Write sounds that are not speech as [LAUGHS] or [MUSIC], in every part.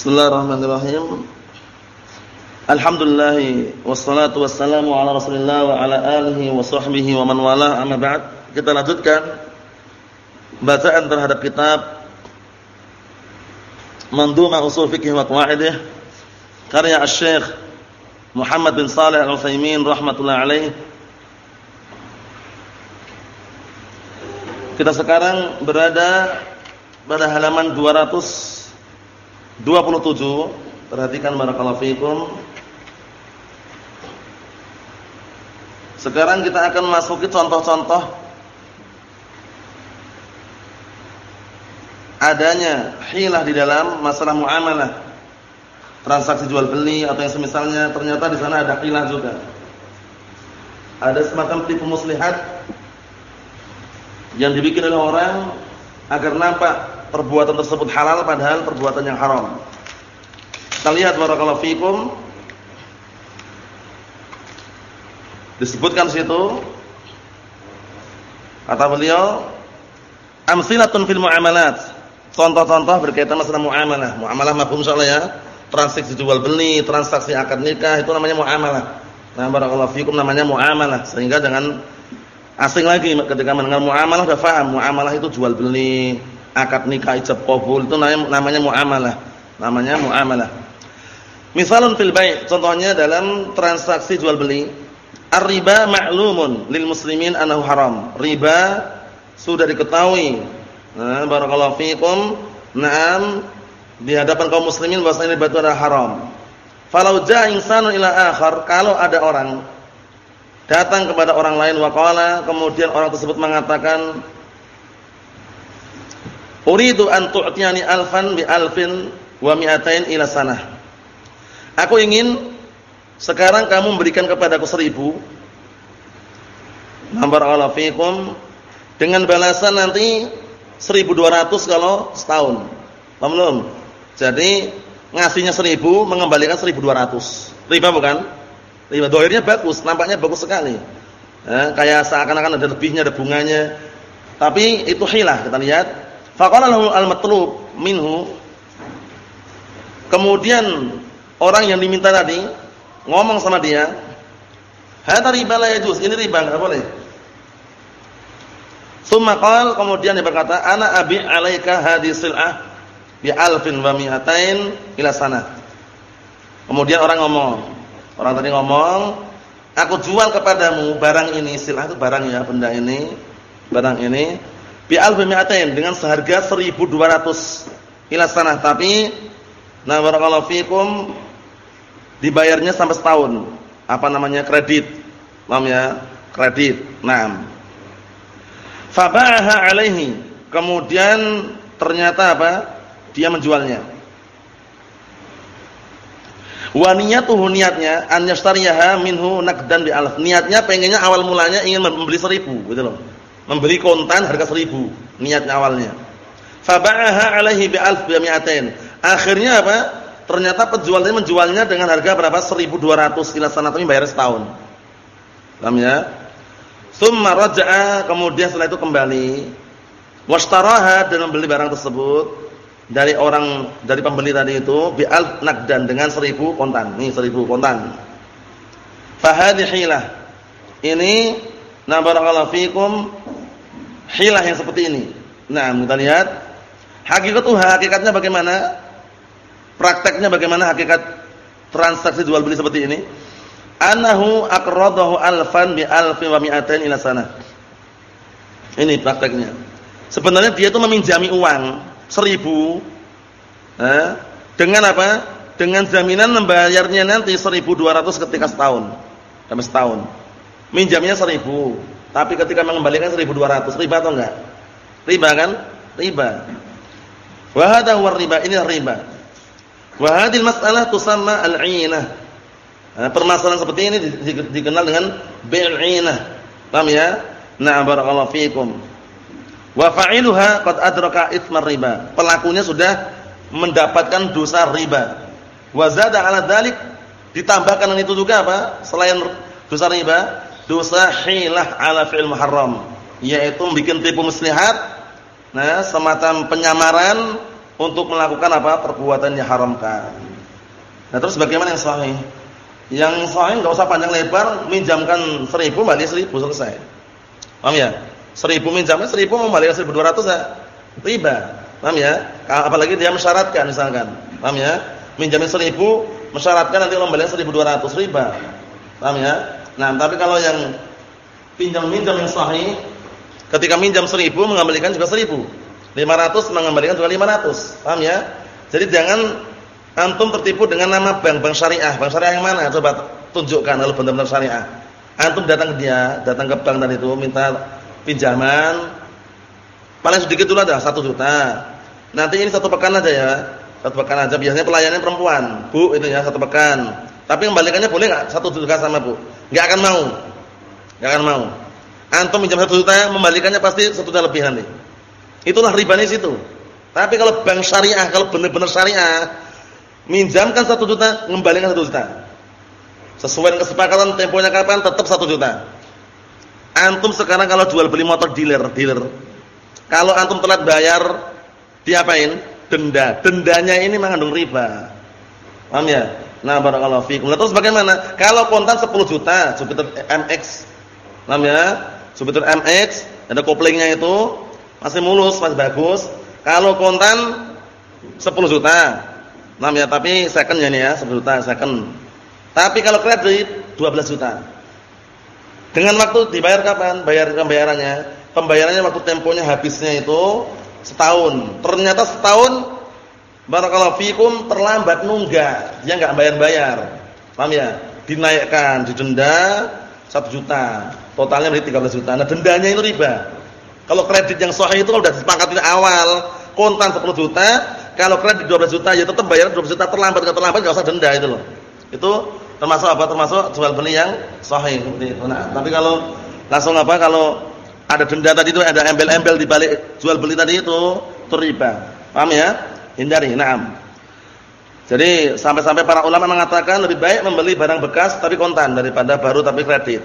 Bismillahirrahmanirrahim. Alhamdulillah wassalatu wassalamu ala Rasulillah wa ala alihi wa sahbihi wa man wala amma ba'd. Kita lanjutkan bacaan terhadap kitab Mandhumah Ushul Fiqh wa Qawaidih karya Asy-Syaikh Muhammad bin Shalih Al-Utsaimin rahimatullah alaih. Kita sekarang berada pada halaman 200 27 perhatikan barakallahu fikum. Sekarang kita akan masuki contoh-contoh adanya hilah di dalam masalah muamalah transaksi jual beli atau yang semisalnya. Ternyata di sana ada hilah juga. Ada semacam tipu muslihat yang dibikin oleh orang agar nampak perbuatan tersebut halal padahal perbuatan yang haram. Kita lihat barakallahu fikum. Disebutkan situ kata beliau amsilatun fil muamalat. Contoh-contoh berkaitan masalah muamalah. Muamalah mafhum insyaallah ya. Transaksi jual beli, transaksi akad nikah itu namanya muamalah. Nah, barakallahu fikum namanya muamalah. Sehingga jangan asing lagi ketika mendengar muamalah sudah paham. Muamalah itu jual beli, akad nikah ijab qabul itu namanya, muamalah. Namanya muamalah. Misalun fil bai', contohnya dalam transaksi jual beli. Ar-riba ma'lumun lil muslimin annahu haram. Riba sudah diketahui. Nah, barakallahu fikum. Naam di hadapan kaum muslimin bahwasanya riba itu adalah haram. Falau ja'a insanun ila akhar, kalau ada orang datang kepada orang lain waqala, kemudian orang tersebut mengatakan Uridu an tu'tiyani alfan bi alfin wa mi'atain ila sanah. Aku ingin sekarang kamu memberikan kepadaku seribu. Nambar Allah fikum dengan balasan nanti 1200 kalau setahun. Paham belum? Jadi ngasihnya 1000 mengembalikan 1200. Riba bukan? Riba dohirnya bagus, nampaknya bagus sekali. Eh, kayak seakan-akan ada lebihnya, ada bunganya. Tapi itu hilah kita lihat Faqala lahu al-matlub minhu. Kemudian orang yang diminta tadi ngomong sama dia, "Hadza riba la yajuz." Ini riba enggak boleh. Tsumma qala kemudian dia berkata, "Ana abi 'alaika hadhihi sil'ah bi alfin wa mi'atain ila sana." Kemudian orang ngomong, orang tadi ngomong, "Aku jual kepadamu barang ini." Sil'ah itu barang ya, benda ini, barang ini bi alfi dengan seharga 1200 ila sanah tapi nah barakallahu fikum dibayarnya sampai setahun. Apa namanya? Kredit. Paham ya? Kredit. Nah faba'aha alaihi. Kemudian ternyata apa? Dia menjualnya. Wa niyatuhu niatnya an yashtariyaha minhu naqdan bi alf niatnya pengennya awal mulanya ingin membeli seribu gitu loh memberi kontan harga seribu niatnya awalnya. Faba'aha alaihi bi'alf bi'mi'atain. Akhirnya apa? Ternyata penjualnya menjualnya dengan harga berapa? 1200 ila sana tapi bayar setahun. Paham ya? Tsumma kemudian setelah itu kembali washtaraha dan membeli barang tersebut dari orang dari pembeli tadi itu bi'alf naqdan dengan 1000 kontan. Nih 1000 kontan. Fahadhihi Ini na barakallahu fikum hilah yang seperti ini. Nah, kita lihat hakikatnya hakikatnya bagaimana? Prakteknya bagaimana hakikat transaksi jual beli seperti ini? Anahu aqradahu alfan bi alfi wa mi'atain ila sana. Ini prakteknya. Sebenarnya dia itu meminjami uang seribu eh, dengan apa? Dengan jaminan membayarnya nanti 1200 ketika setahun. Sampai setahun. Minjamnya seribu tapi ketika mengembalikan 1200, riba atau enggak? Riba kan? Riba. Wa hadha huwa riba, ini riba. Wa hadhihi masalah tusamma al-'inah. Nah, permasalahan seperti ini dikenal dengan bil-'inah. Paham ya? Na'am barakallahu fikum. Wa fa'iluha qad adraka itsmar riba. Pelakunya sudah mendapatkan dosa riba. Wa zada 'ala dzalik ditambahkan dengan itu juga apa? Selain dosa riba, dosa hilah ala fi'il muharram, yaitu bikin tipu muslihat, nah semacam penyamaran untuk melakukan apa? perbuatan yang haramkan. Nah, terus bagaimana yang sahih? Yang sahih enggak usah panjang lebar, minjamkan 1000 balik 1000 selesai. Paham ya? 1000 minjamnya 1000 membalikkan 1200 ya riba. Paham ya? Apalagi dia mensyaratkan misalkan. Paham ya? Minjamin 1000 mensyaratkan nanti kembalian 1200 riba. Paham ya? Nah, tapi kalau yang pinjam-minjam yang sahih ketika minjam 1000 mengembalikan juga 1000. 500 mengembalikan juga 500. Paham ya? Jadi jangan antum tertipu dengan nama bank-bank syariah. Bank syariah yang mana? Coba tunjukkan kalau benar-benar syariah. Antum datang ke dia, datang ke bank dan itu minta pinjaman paling sedikit dulu ada 1 juta. Nanti ini satu pekan aja ya. Satu pekan aja biasanya pelayannya perempuan. Bu itu ya satu pekan. Tapi kembalikannya boleh enggak satu juta sama Bu? Enggak akan mau. Enggak akan mau. Antum minjam satu juta, membalikannya pasti satu juta lebih nanti. Itulah riba di situ. Tapi kalau bank syariah, kalau benar-benar syariah, minjamkan satu juta, mengembalikan satu juta. Sesuai kesepakatan temponya kapan, tetap satu juta. Antum sekarang kalau jual beli motor dealer, dealer. Kalau antum telat bayar, diapain? Denda. Dendanya ini mengandung riba. Paham ya? Nah, barakallahu fiikum. Terus bagaimana? Kalau kontan 10 juta, Jupiter MX. Paham ya? Jupiter MX, ada koplingnya itu masih mulus, masih bagus. Kalau kontan 10 juta. Paham ya? Tapi second ya nih ya, 10 juta second. Tapi kalau kredit 12 juta. Dengan waktu dibayar kapan? Bayar pembayarannya. Pembayarannya waktu temponya habisnya itu setahun. Ternyata setahun barakallahu fikum terlambat nunggak. Dia enggak bayar-bayar. Paham ya? Dinaikkan, didenda 1 juta. Totalnya menjadi 13 juta. Nah, dendanya itu riba. Kalau kredit yang sahih itu kalau sudah disepakati awal, kontan 10 juta, kalau kredit 12 juta ya tetap bayar 12 juta terlambat enggak terlambat enggak usah denda itu loh. Itu termasuk apa? Termasuk jual beli yang sahih seperti itu. Nah, tapi kalau langsung apa kalau ada denda tadi itu ada embel-embel di balik jual beli tadi itu, itu riba. Paham ya? Hindari. Naam. Jadi sampai-sampai para ulama mengatakan lebih baik membeli barang bekas tapi kontan daripada baru tapi kredit.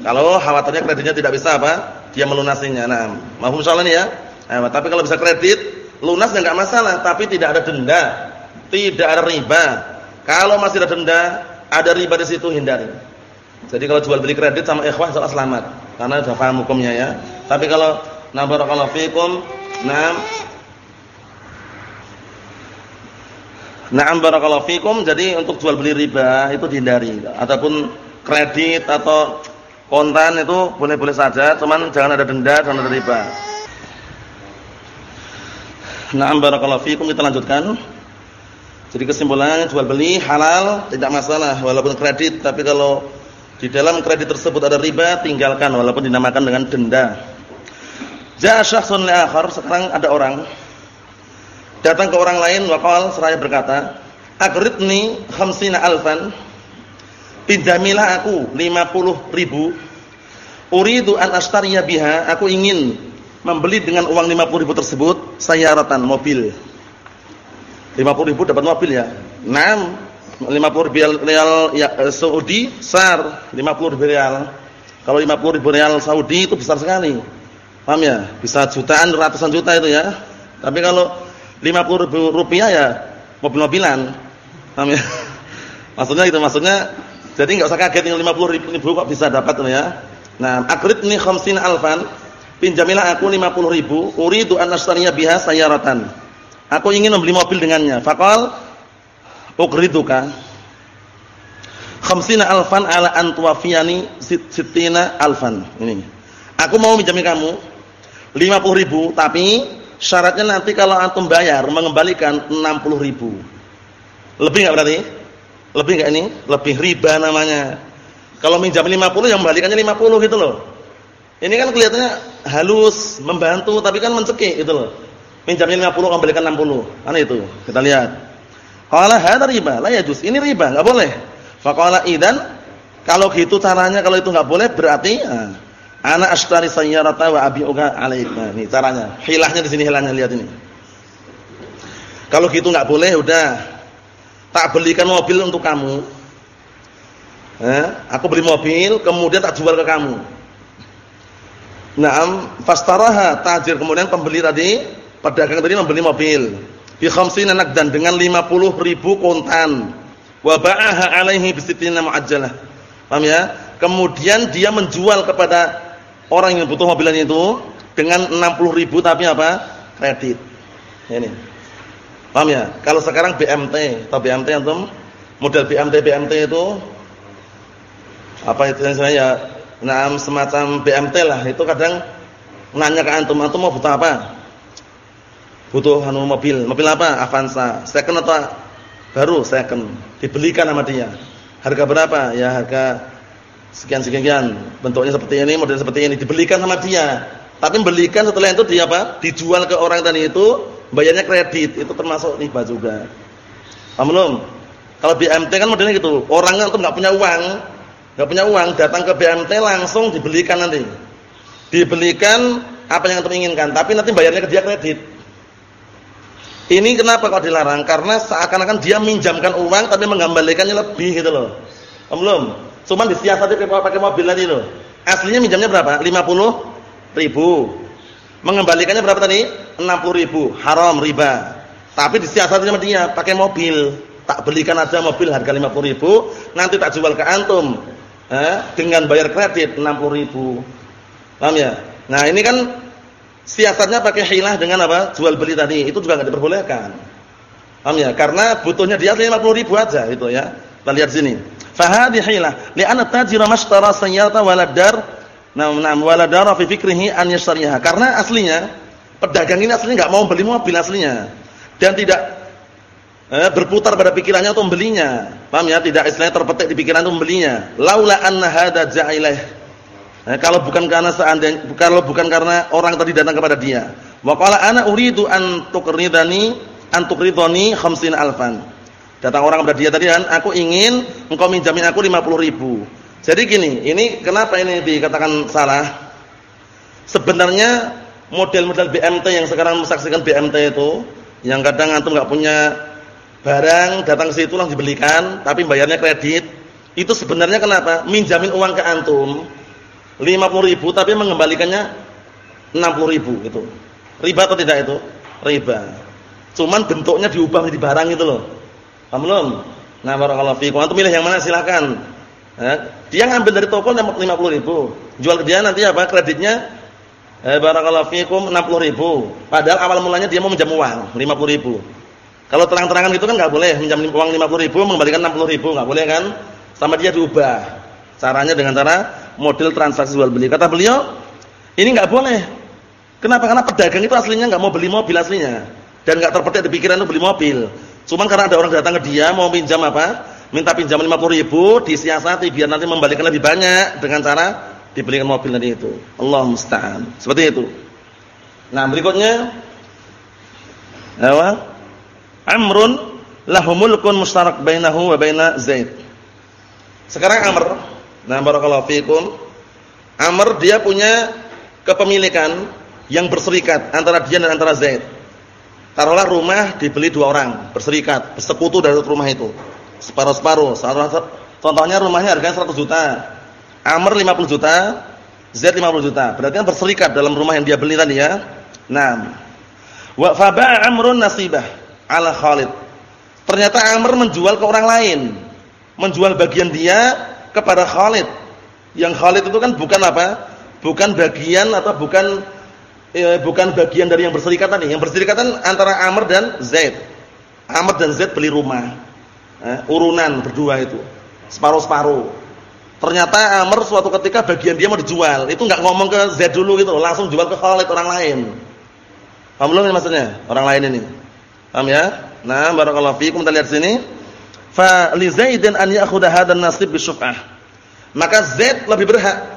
Kalau khawatirnya kreditnya tidak bisa apa? Dia melunasinya. Nah, mahum soal ini ya. Nah, tapi kalau bisa kredit, lunas ya enggak masalah, tapi tidak ada denda, tidak ada riba. Kalau masih ada denda, ada riba di situ hindari. Jadi kalau jual beli kredit sama ikhwah salah selamat karena sudah paham hukumnya ya. Tapi kalau na barakallahu fikum, nah Na'am barakallahu fikum. Jadi untuk jual beli riba itu dihindari. Ataupun kredit atau kontan itu boleh-boleh saja, cuman jangan ada denda, jangan ada riba. Na'am barakallahu fikum. Kita lanjutkan. Jadi kesimpulannya jual beli halal, tidak masalah walaupun kredit, tapi kalau di dalam kredit tersebut ada riba, tinggalkan walaupun dinamakan dengan denda. Ja'a syakhsun li akhar, sekarang ada orang datang ke orang lain waqal seraya berkata, "Aqridni khamsina alfan." Pinjamilah aku 50 ribu. Uridu an ashtariya biha, aku ingin membeli dengan uang 50 ribu tersebut sayaratan mobil. 50 ribu dapat mobil ya. 6 50 ribu real ya, eh, Saudi sar 50 ribu real. Kalau 50 ribu real Saudi itu besar sekali. Paham ya? Bisa jutaan, ratusan juta itu ya. Tapi kalau 50 ribu rupiah ya mobil-mobilan. Ya? [LAUGHS] Maksudnya itu maksudnya jadi enggak usah kaget dengan 50 ribu, ribu kok bisa dapat ya. Nah, akridni khamsin alfan, pinjamilah aku 50 ribu, uridu an ashtariya biha sayaratan. Aku ingin membeli mobil dengannya. Faqal uqriduka khamsina alfan ala an sittina alfan. Ini. Aku mau minjami kamu 50 ribu tapi Syaratnya nanti kalau antum bayar mengembalikan 60 ribu. Lebih enggak berarti? Lebih enggak ini? Lebih riba namanya. Kalau minjam 50 yang membalikannya 50 gitu loh. Ini kan kelihatannya halus, membantu tapi kan mencekik gitu loh. Minjamnya 50 kembalikan 60. Mana itu? Kita lihat. Qala hadza riba, la yajuz. Ini riba, enggak boleh. Faqala idan kalau gitu caranya kalau itu enggak boleh berarti nah, Ana ashtari sayyarata wa abi'uha 'alaik. Nah, ini caranya. Hilahnya di sini hilahnya lihat ini. Kalau gitu enggak boleh udah tak belikan mobil untuk kamu. Eh, aku beli mobil kemudian tak jual ke kamu. Naam fastaraha tajir kemudian pembeli tadi pedagang tadi membeli mobil. bi khamsina dan dengan 50 ribu kontan. Wa ba'aha alaihi bi sittina muajjalah. Paham ya? Kemudian dia menjual kepada orang yang butuh mobilnya itu dengan 60 ribu tapi apa? Kredit. Ini. Paham ya? Kalau sekarang BMT atau BMT antum model BMT BMT itu apa itu yang saya ya nah semacam BMT lah itu kadang nanya ke antum antum mau butuh apa butuh anu mobil mobil apa Avanza second atau baru second dibelikan sama dia harga berapa ya harga sekian sekian bentuknya seperti ini model seperti ini. Dibelikan sama dia. Tapi belikan setelah itu dia apa? Dijual ke orang tadi itu bayarnya kredit. Itu termasuk riba juga. Paham belum? Kalau BMT kan modelnya gitu. Orang itu nggak punya uang. Nggak punya uang datang ke BMT langsung dibelikan nanti. Dibelikan apa yang antum inginkan. Tapi nanti bayarnya ke dia kredit. Ini kenapa kok dilarang? Karena seakan-akan dia minjamkan uang tapi mengembalikannya lebih gitu loh. Belum. Cuman disiasati pakai mobil tadi loh. Aslinya minjamnya berapa? 50 ribu. Mengembalikannya berapa tadi? 60 ribu. Haram riba. Tapi disiasati sama dia pakai mobil. Tak belikan aja mobil harga 50 ribu. Nanti tak jual ke antum. Eh, dengan bayar kredit 60 ribu. Paham ya? Nah ini kan siasatnya pakai hilah dengan apa? Jual beli tadi. Itu juga enggak diperbolehkan. Paham ya? Karena butuhnya dia 50 ribu aja itu ya. Kita lihat sini. Fa hadhi hilah li'anna tajira mashtara sayyata waladar nam nam waladara fi fikrihi an yashtariha. Karena aslinya pedagang ini aslinya enggak mau beli mobil aslinya. Dan tidak eh, berputar pada pikirannya untuk membelinya. Paham ya? Tidak istilahnya terpetik di pikiran untuk membelinya. Laula anna hadza ja'ilah Nah, kalau bukan karena seandainya kalau bukan karena orang tadi datang kepada dia. Wa qala ana uridu an tuqridani an tuqridani 50 alfan. Datang orang kepada dia tadi kan, aku ingin engkau minjamin aku 50 ribu. Jadi gini, ini kenapa ini dikatakan salah? Sebenarnya model-model BMT yang sekarang menyaksikan BMT itu, yang kadang antum enggak punya barang, datang ke situ langsung dibelikan, tapi bayarnya kredit. Itu sebenarnya kenapa? Minjamin uang ke antum 50 ribu tapi mengembalikannya 60 ribu itu. Riba atau tidak itu? Riba. Cuman bentuknya diubah menjadi barang itu loh. Paham belum? Nah, barakallahu fiikum. Antum milih yang mana silakan. Eh, dia ngambil dari toko 50 ribu. Jual ke dia nanti apa? Kreditnya eh, barakallahu fiikum 60 ribu. Padahal awal mulanya dia mau minjam uang 50 ribu. Kalau terang-terangan gitu kan nggak boleh minjam uang 50 ribu mengembalikan 60 ribu nggak boleh kan? Sama dia diubah. Caranya dengan cara model transaksi jual beli. Kata beliau, ini nggak boleh. Kenapa? Karena pedagang itu aslinya nggak mau beli mobil aslinya dan nggak terpetik di pikiran itu beli mobil. Cuman karena ada orang datang ke dia mau pinjam apa? Minta pinjam 50 ribu, disiasati biar nanti membalikan lebih banyak dengan cara dibelikan mobil tadi itu. Allah musta'an. Seperti itu. Nah, berikutnya apa? Amrun lahumulkun mustarak bainahu wa baina Zaid. Sekarang Amr Nah, barakallahu fikum. Amr dia punya kepemilikan yang berserikat antara dia dan antara Zaid. Taruhlah rumah dibeli dua orang, berserikat, bersekutu dari rumah itu. Separuh-separuh. Contohnya rumahnya harganya 100 juta. Amr 50 juta, Zaid 50 juta. Berarti kan berserikat dalam rumah yang dia beli tadi ya. Nah, wa faba'a Amrun nasibah ala Khalid. Ternyata Amr menjual ke orang lain. Menjual bagian dia kepada Khalid. Yang Khalid itu kan bukan apa? Bukan bagian atau bukan eh, bukan bagian dari yang berserikat tadi. Yang berserikat antara Amr dan Zaid. Amr dan Zaid beli rumah. Eh, urunan berdua itu. Separuh-separuh. Ternyata Amr suatu ketika bagian dia mau dijual. Itu enggak ngomong ke Zaid dulu gitu, langsung jual ke Khalid orang lain. Paham belum ini maksudnya? Orang lain ini. Paham ya? Nah, barakallahu fiikum kita lihat sini fa li Zaidin an ya'khudha hadzal nasib bisyuf'ah. Maka Zaid lebih berhak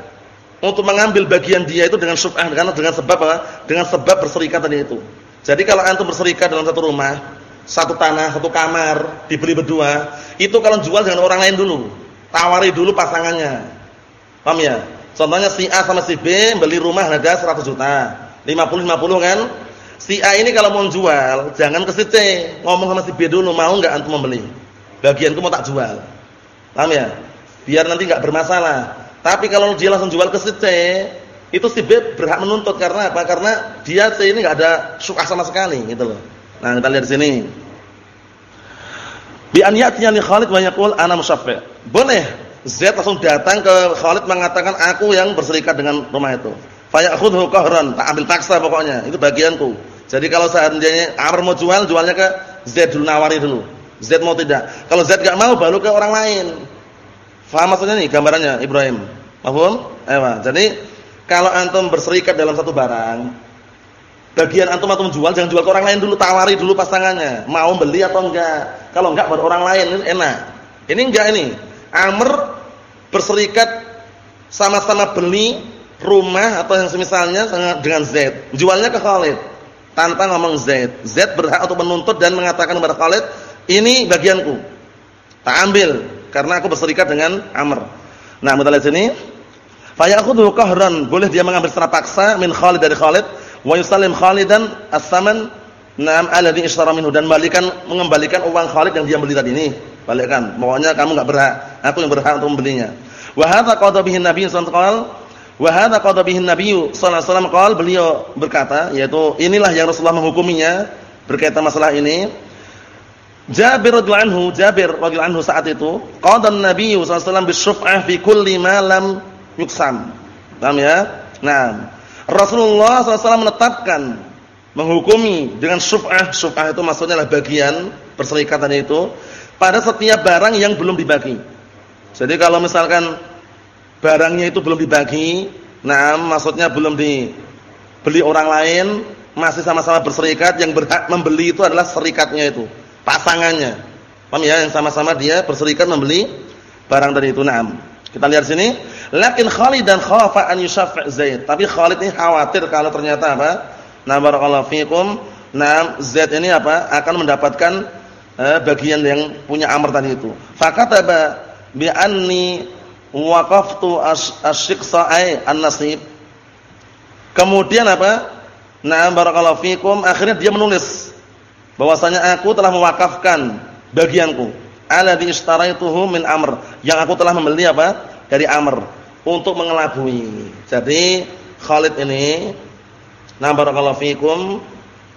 untuk mengambil bagian dia itu dengan syuf'ah karena dengan sebab apa? Dengan sebab berserikat tadi itu. Jadi kalau antum berserikat dalam satu rumah, satu tanah, satu kamar, dibeli berdua, itu kalau jual dengan orang lain dulu. Tawari dulu pasangannya. Paham ya? Contohnya si A sama si B beli rumah harga 100 juta. 50 50 kan? Si A ini kalau mau jual, jangan ke si C, ngomong sama si B dulu, mau enggak antum membeli? bagianku mau tak jual. Paham ya? Biar nanti enggak bermasalah. Tapi kalau dia langsung jual ke si C, itu si B berhak menuntut karena apa? Karena dia C ini enggak ada suka sama sekali gitu loh. Nah, kita lihat di sini. Bi an ya'tiya li Khalid wa yaqul ana musyaffi'. Boleh Zaid langsung datang ke Khalid mengatakan aku yang berserikat dengan rumah itu. Fa ya'khudhu qahran, tak ambil paksa pokoknya. Itu bagianku. Jadi kalau seandainya Amr mau jual, jualnya ke Zaid dulu nawari dulu. Zaid mau tidak. Kalau Zaid enggak mau baru ke orang lain. Faham maksudnya nih gambarannya Ibrahim? Paham? Ewa. Jadi kalau antum berserikat dalam satu barang, bagian antum antum jual jangan jual ke orang lain dulu, tawari dulu pasangannya. Mau beli atau enggak? Kalau enggak baru orang lain ini enak. Ini enggak ini. Amr berserikat sama-sama beli rumah atau yang semisalnya dengan Z. Jualnya ke Khalid tanpa ngomong Z. Z berhak untuk menuntut dan mengatakan kepada Khalid, "Ini bagianku." Tak ambil karena aku berserikat dengan Amr. Nah, kita lihat sini. Fa ya'khudhu qahran, boleh dia mengambil secara paksa min Khalid dari Khalid wa yusallim Khalidan as-saman Naam alladhi ishtara minhu dan balikan mengembalikan uang Khalid yang dia beli tadi ini. Balikkan. Pokoknya kamu enggak berhak, aku yang berhak untuk membelinya. Wa hadza qada bihi Nabi sallallahu alaihi wasallam wa hadza qada bihi Nabi sallallahu alaihi beliau berkata yaitu inilah yang Rasulullah menghukuminya berkaitan masalah ini. Jabir radhiyallahu anhu, Jabir radhiyallahu anhu saat itu qada Nabi sallallahu alaihi wasallam bisyuf'ah fi kulli ma lam yuksam. Paham ya? Nah, Rasulullah SAW menetapkan menghukumi dengan syuf'ah. Syuf'ah itu maksudnya adalah bagian perserikatan itu pada setiap barang yang belum dibagi. Jadi kalau misalkan barangnya itu belum dibagi, nah maksudnya belum dibeli orang lain, masih sama-sama berserikat, yang berhak membeli itu adalah serikatnya itu, pasangannya. Paham ya? Yang sama-sama dia berserikat membeli barang dari itu. Naam. Kita lihat sini, lakin Khalid dan khafa an yushaffa Zaid. Tapi Khalid ini khawatir kalau ternyata apa? Nah barakallahu fikum. Nah, Z ini apa? Akan mendapatkan eh, bagian yang punya Amr tadi itu. Fakataba bi anni waqaftu asy-syiqsa ay an-nasib. Kemudian apa? Nah barakallahu fikum. Akhirnya dia menulis bahwasanya aku telah mewakafkan bagianku alladhi ishtaraituhu min Amr, yang aku telah membeli apa? dari Amr untuk mengelabui. Jadi Khalid ini nah barakallahu fikum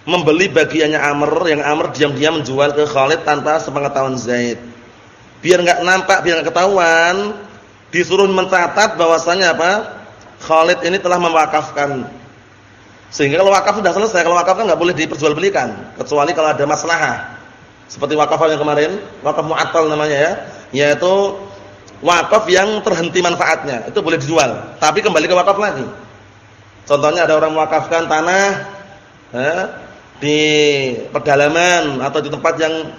membeli bagiannya Amr yang Amr diam-diam menjual ke Khalid tanpa sepengetahuan Zaid. Biar enggak nampak, biar enggak ketahuan, disuruh mencatat bahwasanya apa? Khalid ini telah mewakafkan. Sehingga kalau wakaf sudah selesai, kalau wakaf kan enggak boleh diperjualbelikan kecuali kalau ada masalah. Seperti wakaf yang kemarin, wakaf mu'attal namanya ya, yaitu wakaf yang terhenti manfaatnya, itu boleh dijual, tapi kembali ke wakaf lagi. Contohnya ada orang mewakafkan tanah eh, di pedalaman atau di tempat yang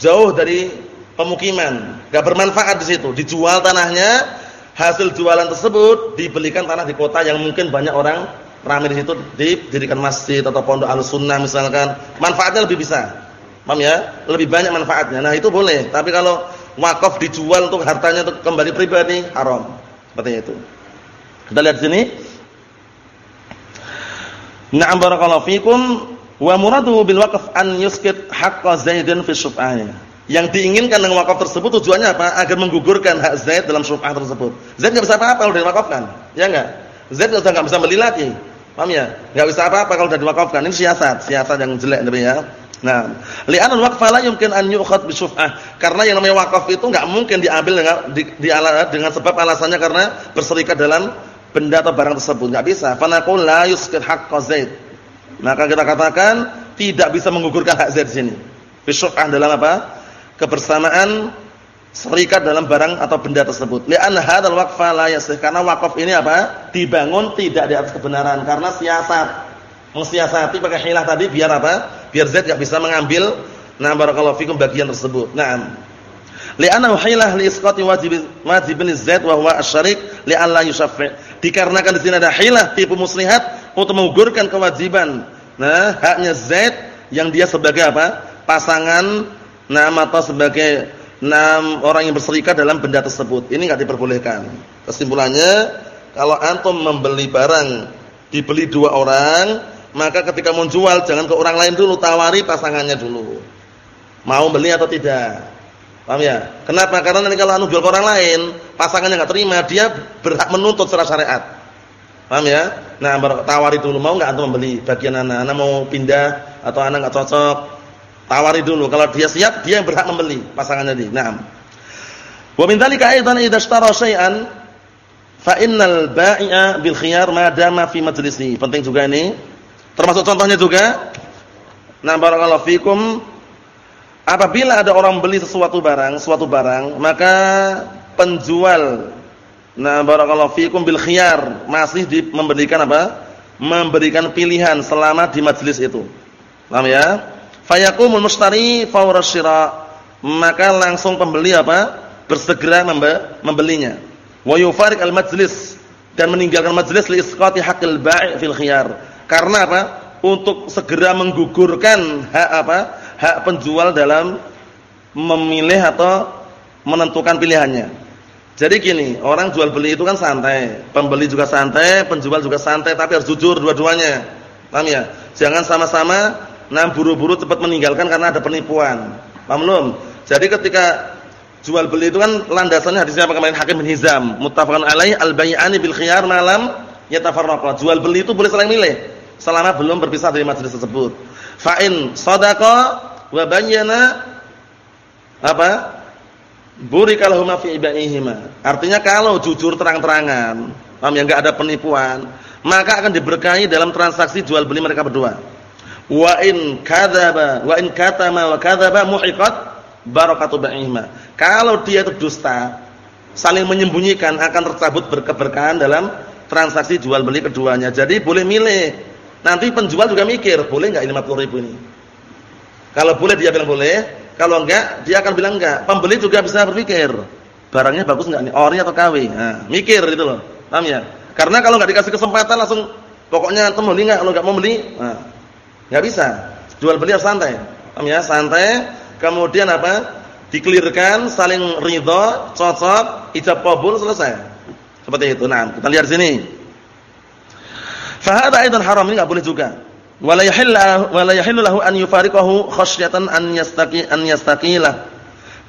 jauh dari pemukiman, enggak bermanfaat di situ, dijual tanahnya, hasil jualan tersebut dibelikan tanah di kota yang mungkin banyak orang ramai di situ, didirikan masjid atau pondok Ahlussunnah misalkan, manfaatnya lebih besar. Paham ya? Lebih banyak manfaatnya. Nah, itu boleh. Tapi kalau wakaf dijual untuk hartanya untuk kembali pribadi, haram. Seperti itu. Kita lihat sini. Na'am barakallahu fikum wa muradu bil waqf an yuskit haqqa Zaidin fi syuf'ah. Yang diinginkan dengan wakaf tersebut tujuannya apa? Agar menggugurkan hak Zaid dalam syuf'ah tersebut. Zaid enggak bisa apa-apa kalau diwakafkan. Ya enggak? Zaid sudah enggak bisa beli lagi. Paham ya? Enggak bisa apa-apa kalau sudah diwakafkan. Ini siasat, siasat yang jelek tapi ya. Nah, li'anul waqfa la yumkin an yu'khad bi syuf'ah. Karena yang namanya wakaf itu enggak mungkin diambil dengan di, di, dengan sebab alasannya karena berserikat dalam benda atau barang tersebut. Enggak bisa. Fa naqul la yusqit haqqa Zaid. Maka kita katakan tidak bisa menggugurkan hak Zaid di sini. Bi syuf'ah dalam apa? Kebersamaan serikat dalam barang atau benda tersebut. Li'an hadzal waqfa la yasih. Karena wakaf ini apa? Dibangun tidak di atas kebenaran karena siasat mensiasati pakai hilah tadi biar apa? Biar Z enggak bisa mengambil nah barakallahu fikum bagian tersebut. Naam. Li'annahu hilah li isqati wajib wajibin Z wa huwa asy-syarik li'alla yushaffi'. Dikarenakan di sini ada hilah tipu muslihat untuk menggugurkan kewajiban nah haknya Z yang dia sebagai apa? pasangan nama atau sebagai enam orang yang berserikat dalam benda tersebut. Ini enggak diperbolehkan. Kesimpulannya, kalau antum membeli barang dibeli dua orang maka ketika mau jual jangan ke orang lain dulu, tawari pasangannya dulu. Mau beli atau tidak? Paham ya? Kenapa? Karena nanti kalau anu jual ke orang lain, pasangannya enggak terima, dia berhak menuntut secara syariat. Paham ya? Nah, tawari dulu mau enggak antum membeli bagian anak, anak mau pindah atau anak enggak cocok. Tawari dulu. Kalau dia siap, dia yang berhak membeli pasangannya tadi. Naam. Wa min dzalika aidan idza ishtara syai'an fa innal bai'a bil khiyar ma dama fi majlisi. Penting juga ini. Termasuk contohnya juga Nah, barakallahu fikum apabila ada orang beli sesuatu barang, suatu barang, maka penjual nah barakallahu fikum bil khiyar masih di, memberikan apa? Memberikan pilihan selama di majelis itu. Paham ya? Fayaqumul mustari fawra. Maka langsung pembeli apa? Bersegera membelinya. Wa yufarik al majlis dan meninggalkan majlis li isqati haqqil bai' fil khiyar. Karena apa? Untuk segera menggugurkan hak apa? Hak penjual dalam memilih atau menentukan pilihannya. Jadi gini, orang jual beli itu kan santai, pembeli juga santai, penjual juga santai, tapi harus jujur dua-duanya. Paham ya? Jangan sama-sama nah buru-buru cepat meninggalkan karena ada penipuan. Paham belum? Jadi ketika jual beli itu kan landasannya hadisnya apa kemarin Hakim bin Hizam, muttafaqun alaih al-bai'ani bil khiyar malam yatafarraqa. Jual beli itu boleh saling milih selama belum berpisah dari majelis tersebut. Fa in sadaqa wa bayyana apa? Burikalahuma fi ibaihima. Artinya kalau jujur terang-terangan, paham ya enggak ada penipuan, maka akan diberkahi dalam transaksi jual beli mereka berdua. Wa in kadzaba wa in katama wa kadzaba muhiqat barakatu ba'ihima. Kalau dia itu dusta, saling menyembunyikan akan tercabut berkeberkahan dalam transaksi jual beli keduanya. Jadi boleh milih. Nanti penjual juga mikir, boleh enggak ini 50 ribu ini? Kalau boleh dia bilang boleh, kalau enggak dia akan bilang enggak. Pembeli juga bisa berpikir, barangnya bagus enggak nih, ori atau KW. Nah, mikir gitu loh. Paham ya? Karena kalau enggak dikasih kesempatan langsung pokoknya antum beli enggak, kalau enggak mau beli, nah, Enggak bisa. Jual beli harus santai. Paham ya? Santai. Kemudian apa? Dikelirkan, saling ridha, cocok, ijab qabul selesai. Seperti itu. Nah, kita lihat sini. Fa hadha aidan haram ini enggak boleh juga. Wala yahillu lahu an yufariqahu khasyatan an yastaqi an yastaqilah.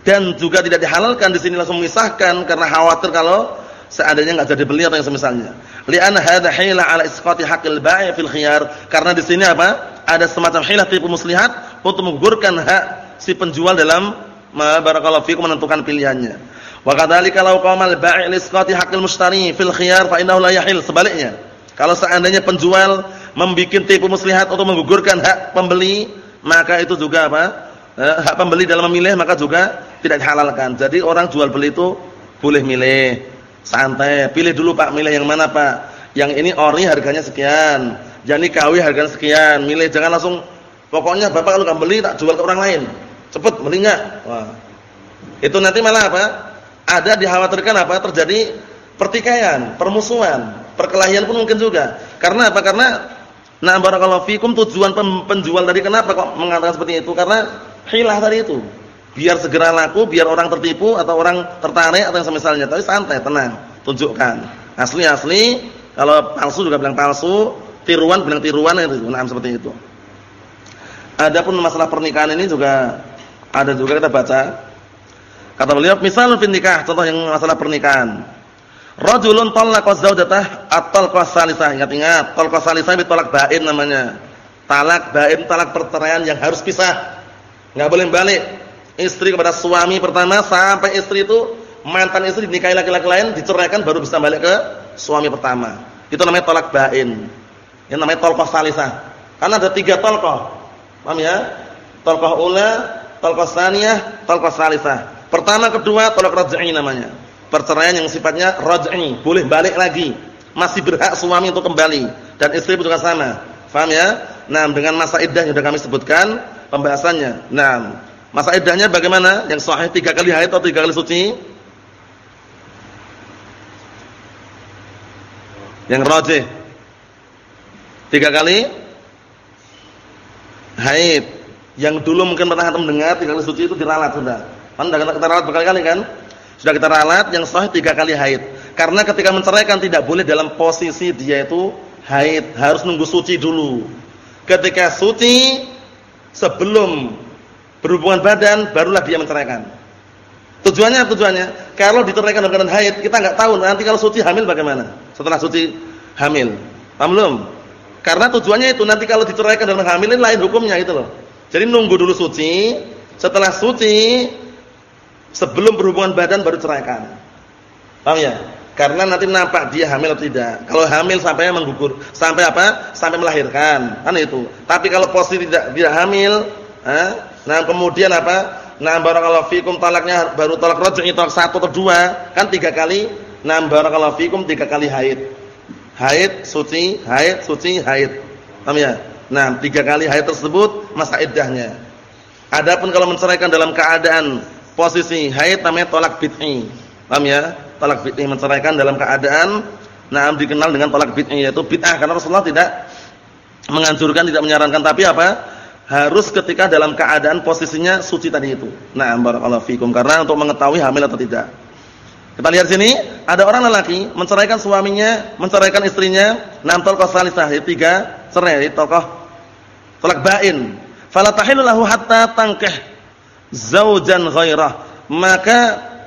Dan juga tidak dihalalkan di sini langsung memisahkan karena khawatir kalau seandainya enggak jadi beli atau yang semisalnya. Li'anna hadha hila ala isqati haqqil bai' fil khiyar. Karena di sini apa? ada semacam hilah tipu muslihat untuk menggugurkan hak si penjual dalam barakallahu fikum menentukan pilihannya. Wa kadzalika law qamal bai' li isqati haqqil mushtari fil khiyar fa innahu la yahil. Sebaliknya, kalau seandainya penjual membuat tipu muslihat untuk menggugurkan hak pembeli, maka itu juga apa? Eh, hak pembeli dalam memilih maka juga tidak dihalalkan. Jadi orang jual beli itu boleh milih, santai, pilih dulu Pak, milih yang mana Pak? Yang ini ori harganya sekian Jani KW harga sekian, milih jangan langsung pokoknya Bapak kalau enggak beli tak jual ke orang lain. Cepet beli. Itu nanti malah apa? Ada dikhawatirkan apa? Terjadi pertikaian, permusuhan, perkelahian pun mungkin juga. Karena apa? Karena nah barakallahu fikum tujuan penjual tadi kenapa kok mengatakan seperti itu? Karena hilah tadi itu. Biar segera laku, biar orang tertipu atau orang tertarik atau yang semisalnya. Tapi santai, tenang, tunjukkan. Asli-asli, kalau palsu juga bilang palsu, tiruan bilang tiruan itu nah seperti itu. Adapun masalah pernikahan ini juga ada juga kita baca. Kata beliau misal fi nikah contoh yang masalah pernikahan. Rajulun talaqa zawjatah at-talqa salisah. Ingat-ingat talqa salisah itu talak bain namanya. Talak bain talak perceraian yang harus pisah. Enggak boleh balik istri kepada suami pertama sampai istri itu mantan istri dinikahi laki-laki lain diceraikan baru bisa balik ke suami pertama itu namanya talak bain yang namanya tolkoh salisah. Karena ada tiga tolkoh. Paham ya? Tolkoh ula, tolkoh saniyah, tolkoh salisah. Pertama, kedua, tolak raj'i namanya. Perceraian yang sifatnya raj'i, boleh balik lagi. Masih berhak suami untuk kembali dan istri pun juga sama. Paham ya? Nah, dengan masa iddah yang sudah kami sebutkan pembahasannya. Nah, masa iddahnya bagaimana? Yang sahih tiga kali haid atau tiga kali suci? Yang rajih Tiga kali haid. Yang dulu mungkin pernah antum dengar tiga kali suci itu diralat sudah. Kan sudah kita ralat berkali-kali kan? Sudah kita ralat yang sahih tiga kali haid. Karena ketika menceraikan tidak boleh dalam posisi dia itu haid, harus nunggu suci dulu. Ketika suci sebelum berhubungan badan barulah dia menceraikan. Tujuannya tujuannya kalau diceraikan dengan haid kita nggak tahu nanti kalau suci hamil bagaimana setelah suci hamil. Paham belum? Karena tujuannya itu nanti kalau diceraikan dengan hamil ini lain hukumnya itu loh. Jadi nunggu dulu suci, setelah suci sebelum berhubungan badan baru ceraikan. Paham ya? Karena nanti nampak dia hamil atau tidak. Kalau hamil sampai menggugur, sampai apa? Sampai melahirkan. Kan itu. Tapi kalau posisi tidak tidak hamil, nah kemudian apa? Nah barakallahu fikum talaknya baru talak raj'i talak satu atau dua, kan tiga kali. Nah barakallahu fikum tiga kali haid. Haid, suci, haid, suci, haid. Paham ya? Nah, tiga kali haid tersebut masa iddahnya. Adapun kalau menceraikan dalam keadaan posisi haid namanya tolak bid'i. Paham ya? Tolak bid'i menceraikan dalam keadaan nah dikenal dengan tolak bid'i yaitu bid'ah karena Rasulullah tidak menganjurkan, tidak menyarankan tapi apa? Harus ketika dalam keadaan posisinya suci tadi itu. Nah, barakallahu fikum karena untuk mengetahui hamil atau tidak. Kita lihat sini, ada orang lelaki menceraikan suaminya, menceraikan istrinya, enam talqah salisah, tiga cerai, talqah Tolak bain. Fala tahillu lahu hatta tankih zaujan ghairah. Maka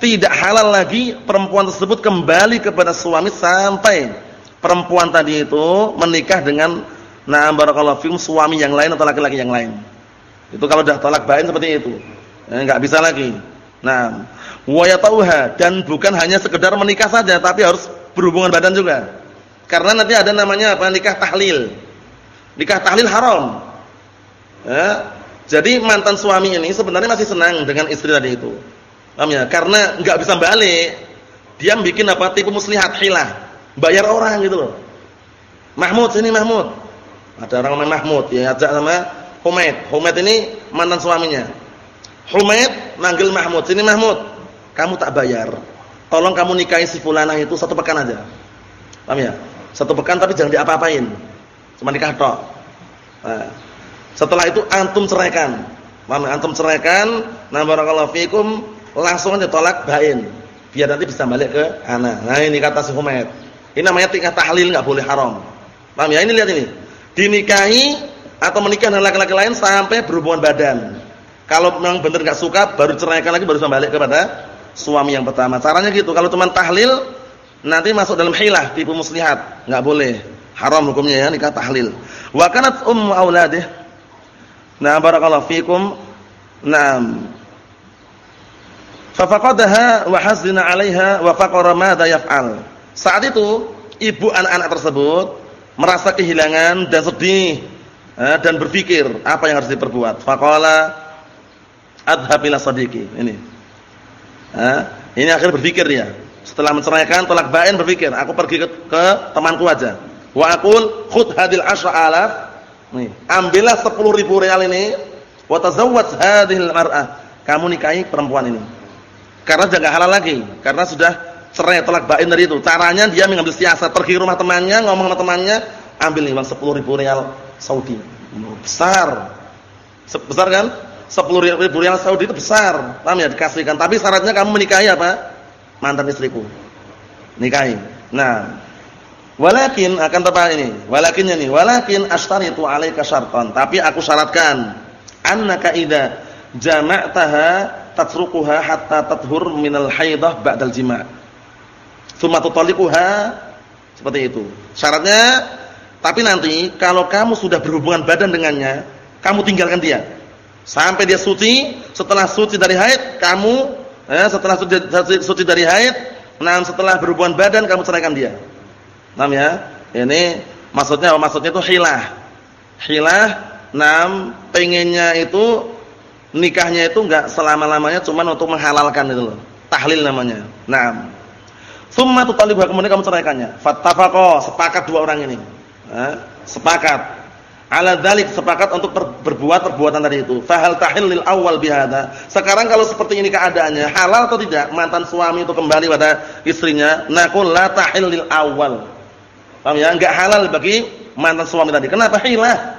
tidak halal lagi perempuan tersebut kembali kepada suami sampai perempuan tadi itu menikah dengan na'am barakallahu fikum suami yang lain atau laki-laki yang lain. Itu kalau sudah tolak bain seperti itu. Enggak bisa lagi. Nah, wa yatauha dan bukan hanya sekedar menikah saja tapi harus berhubungan badan juga. Karena nanti ada namanya apa? nikah tahlil. Nikah tahlil haram. Ya. Jadi mantan suami ini sebenarnya masih senang dengan istri tadi itu. Paham ya? Karena enggak bisa balik. Dia bikin apa? Tipu muslihat hilah. Bayar orang gitu loh. Mahmud sini Mahmud. Ada orang namanya Mahmud ya ajak sama Humaid. Humaid ini mantan suaminya. Humaid manggil Mahmud, "Sini Mahmud. Kamu tak bayar. Tolong kamu nikahi si fulana itu satu pekan aja." Paham ya? Satu pekan tapi jangan diapa-apain. Cuma nikah tok. Nah, setelah itu antum ceraikan. Mana antum ceraikan, nah barakallahu fikum, langsung aja tolak bain. Biar nanti bisa balik ke anak. Nah, ini kata si Humaid. Ini namanya tingkah tahlil enggak boleh haram. Paham ya? Ini lihat ini. Dinikahi atau menikah dengan laki-laki lain sampai berhubungan badan. Kalau memang benar enggak suka baru ceraikan lagi baru balik kepada suami yang pertama. Caranya gitu. Kalau cuma tahlil nanti masuk dalam hilah tipu muslihat. Enggak boleh. Haram hukumnya ya nikah tahlil. Wa kanat ummu auladih Nah, barakallahu fikum. Naam. Fafaqadaha wa hazina 'alaiha wa faqara madza yaf'al. Saat itu ibu anak-anak tersebut merasa kehilangan dan sedih eh, dan berpikir apa yang harus diperbuat. Faqala adhhab ila sadiqi. Ini. Eh, ini akhir berpikir dia. Setelah menceraikan tolak bain berpikir, aku pergi ke, ke temanku aja. Wa aqul khudh hadil 10 Nih, ambillah 10 ribu real ini wa tazawwaj hadhil mar'ah. Kamu nikahi perempuan ini. Karena jangan halal lagi, karena sudah cerai tolak bain dari itu. Caranya dia mengambil siasat pergi rumah temannya, ngomong sama temannya, ambil uang 10 ribu real Saudi. Besar. Besar kan? 10 ribu real Saudi itu besar. Paham ya? Dikasihkan. Tapi syaratnya kamu menikahi apa? Mantan istriku. Nikahi. Nah, Walakin akan tepat ini. Walakinnya nih, walakin ashtaritu 'alaika syartan. Tapi aku syaratkan annaka idza jama'taha tatrukuha hatta tathur minal haidah ba'dal jima'. Tsumma tutalliquha seperti itu. Syaratnya tapi nanti kalau kamu sudah berhubungan badan dengannya, kamu tinggalkan dia. Sampai dia suci, setelah suci dari haid, kamu eh, setelah suci, suci dari haid, nah setelah berhubungan badan kamu ceraikan dia. Nam ya? Ini maksudnya? Maksudnya itu hilah. Hilah nam pengennya itu nikahnya itu enggak selama-lamanya cuma untuk menghalalkan itu loh. Tahlil namanya. Naam. Summa tutalibuha kemudian kamu ceraikannya. Fattafaqo, sepakat dua orang ini. Sepakat. Ala dzalik sepakat untuk berbuat perbuatan tadi itu. Fahal tahil lil awal bihada. Sekarang kalau seperti ini keadaannya, halal atau tidak mantan suami itu kembali pada istrinya? Naqul la tahil lil awal. Paham ya? Enggak halal bagi mantan suami tadi. Kenapa? Hilah.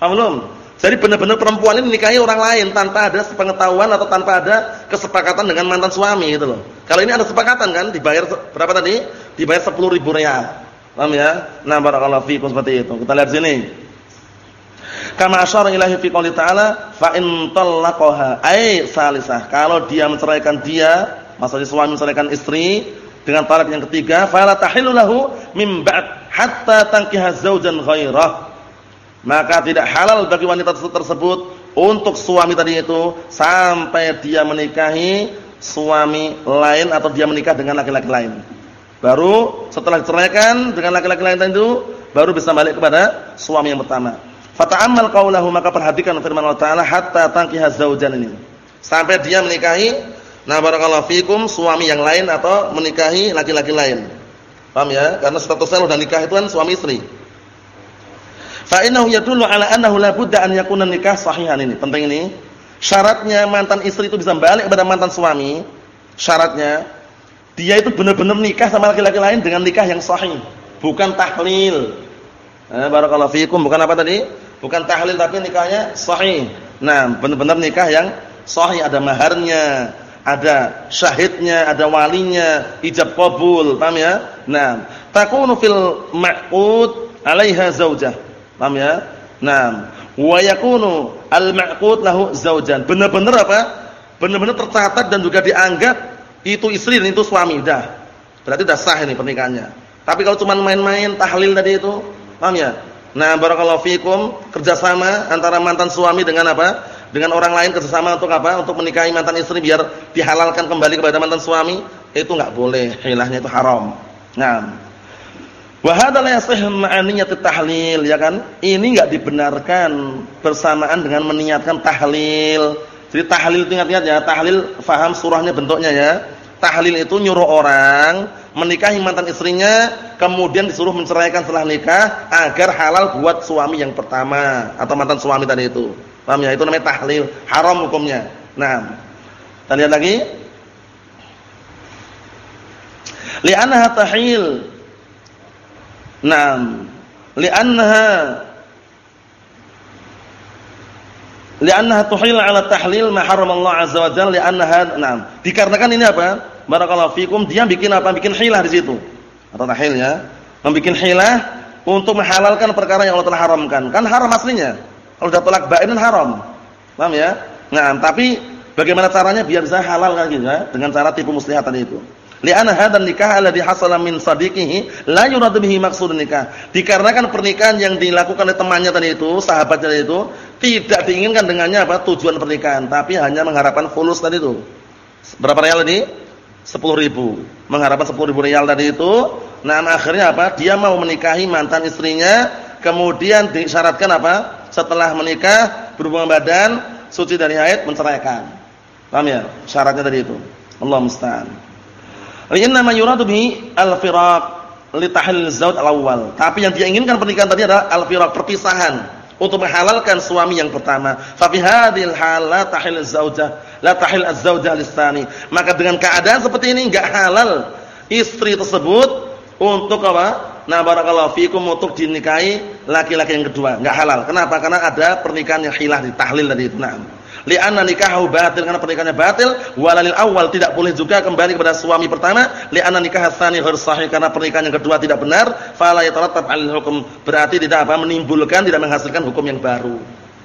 Paham belum? Jadi benar-benar perempuan ini nikahi orang lain tanpa ada sepengetahuan atau tanpa ada kesepakatan dengan mantan suami gitu loh. Kalau ini ada sepakatan kan dibayar berapa tadi? Dibayar 10 ribu real. Paham ya? Nah, barakallahu fiikum seperti itu. Kita lihat sini. Kama asyara ilahi fi qouli ta'ala fa in talaqaha ay salisah. Kalau dia menceraikan dia, maksudnya suami menceraikan istri, dengan talak yang ketiga fala tahillu lahu mim ba'd hatta tankiha zaujan ghairah maka tidak halal bagi wanita tersebut untuk suami tadi itu sampai dia menikahi suami lain atau dia menikah dengan laki-laki lain. Baru setelah diceraikan dengan laki-laki lain itu baru bisa balik kepada suami yang pertama. Fata'ammal qaulahu maka perhatikan firman Allah Ta'ala hatta tankiha zaujan ini. Sampai dia menikahi nah barakallahu fikum suami yang lain atau menikahi laki-laki lain. Paham ya? Karena statusnya sudah nikah itu kan suami istri. Fa innahu yadullu ala annahu la budda an yakuna nikah sahihan ini. Penting ini. Syaratnya mantan istri itu bisa balik kepada mantan suami, syaratnya dia itu benar-benar nikah sama laki-laki lain dengan nikah yang sahih, bukan tahlil. Eh, barakallahu fiikum, bukan apa tadi? Bukan tahlil tapi nikahnya sahih. Nah, benar-benar nikah yang sahih, ada maharnya, ada syahidnya, ada walinya, ijab qabul, paham ya? Nah, takunu fil ma'qud 'alaiha zaujah Paham ya? Nah, wa yakunu al-ma'qud lahu zaujan. Benar-benar apa? Benar-benar tercatat dan juga dianggap itu istri dan itu suami dah. Berarti dah sah ini pernikahannya. Tapi kalau cuma main-main tahlil tadi itu, paham ya? Nah, barakallahu fikum, kerjasama antara mantan suami dengan apa? Dengan orang lain kerjasama untuk apa? Untuk menikahi mantan istri biar dihalalkan kembali kepada mantan suami, itu enggak boleh. Hilahnya itu haram. Nah, Wa hadza la yasih ma'aniyat tahlil ya kan? Ini enggak dibenarkan bersamaan dengan meniatkan tahlil. Jadi tahlil itu ingat-ingat ya, tahlil faham surahnya bentuknya ya. Tahlil itu nyuruh orang menikahi mantan istrinya kemudian disuruh menceraikan setelah nikah agar halal buat suami yang pertama atau mantan suami tadi itu. Paham ya? Itu namanya tahlil, haram hukumnya. Nah, kita lihat lagi. Li'annaha tahil Naam. Li'annaha li'annaha tuhil 'ala tahlil ma Allah 'azza wa jalla li'annaha na'am. Dikarenakan ini apa? Barakallahu fikum dia bikin apa? Bikin hilah di situ. Atau tahil ya. Membikin hilah untuk menghalalkan perkara yang Allah telah haramkan. Kan haram aslinya. Kalau sudah tolak bain haram. Paham ya? Nah, tapi bagaimana caranya biar bisa halal kan gitu ya? Dengan cara tipu muslihat tadi itu. Li'anna hadzal nikah alladhi hasala min sadiqihi la yuradu bihi maqsudun nikah. Dikarenakan pernikahan yang dilakukan oleh temannya tadi itu, sahabatnya tadi itu, tidak diinginkan dengannya apa? tujuan pernikahan, tapi hanya mengharapkan fulus tadi itu. Berapa real tadi? 10 ribu. Mengharapkan 10 ribu real tadi itu. Nah, akhirnya apa? Dia mau menikahi mantan istrinya, kemudian disyaratkan apa? Setelah menikah, berhubungan badan, suci dari haid, menceraikan. Paham ya? Syaratnya tadi itu. Allah musta'an. Inna ma yuradu bihi al-firaq li tahlil zawj al-awwal. Tapi yang dia inginkan pernikahan tadi adalah al-firaq, perpisahan untuk menghalalkan suami yang pertama. Fa fi hadhil tahil zaujah, la tahil az-zaujah lis-tsani. Maka dengan keadaan seperti ini enggak halal istri tersebut untuk apa? Nah, barakallahu fikum untuk dinikahi laki-laki yang kedua, enggak halal. Kenapa? Karena ada pernikahan yang hilah di tahlil tadi itu. Nah li'anna nikahu batil karena pernikahannya batil. Walalil awal tidak boleh juga kembali kepada suami pertama. Li'anna nikah tsani ghair sahih karena pernikahan yang kedua tidak benar. Fala yatarattab 'alal hukum berarti tidak apa menimbulkan tidak menghasilkan hukum yang baru.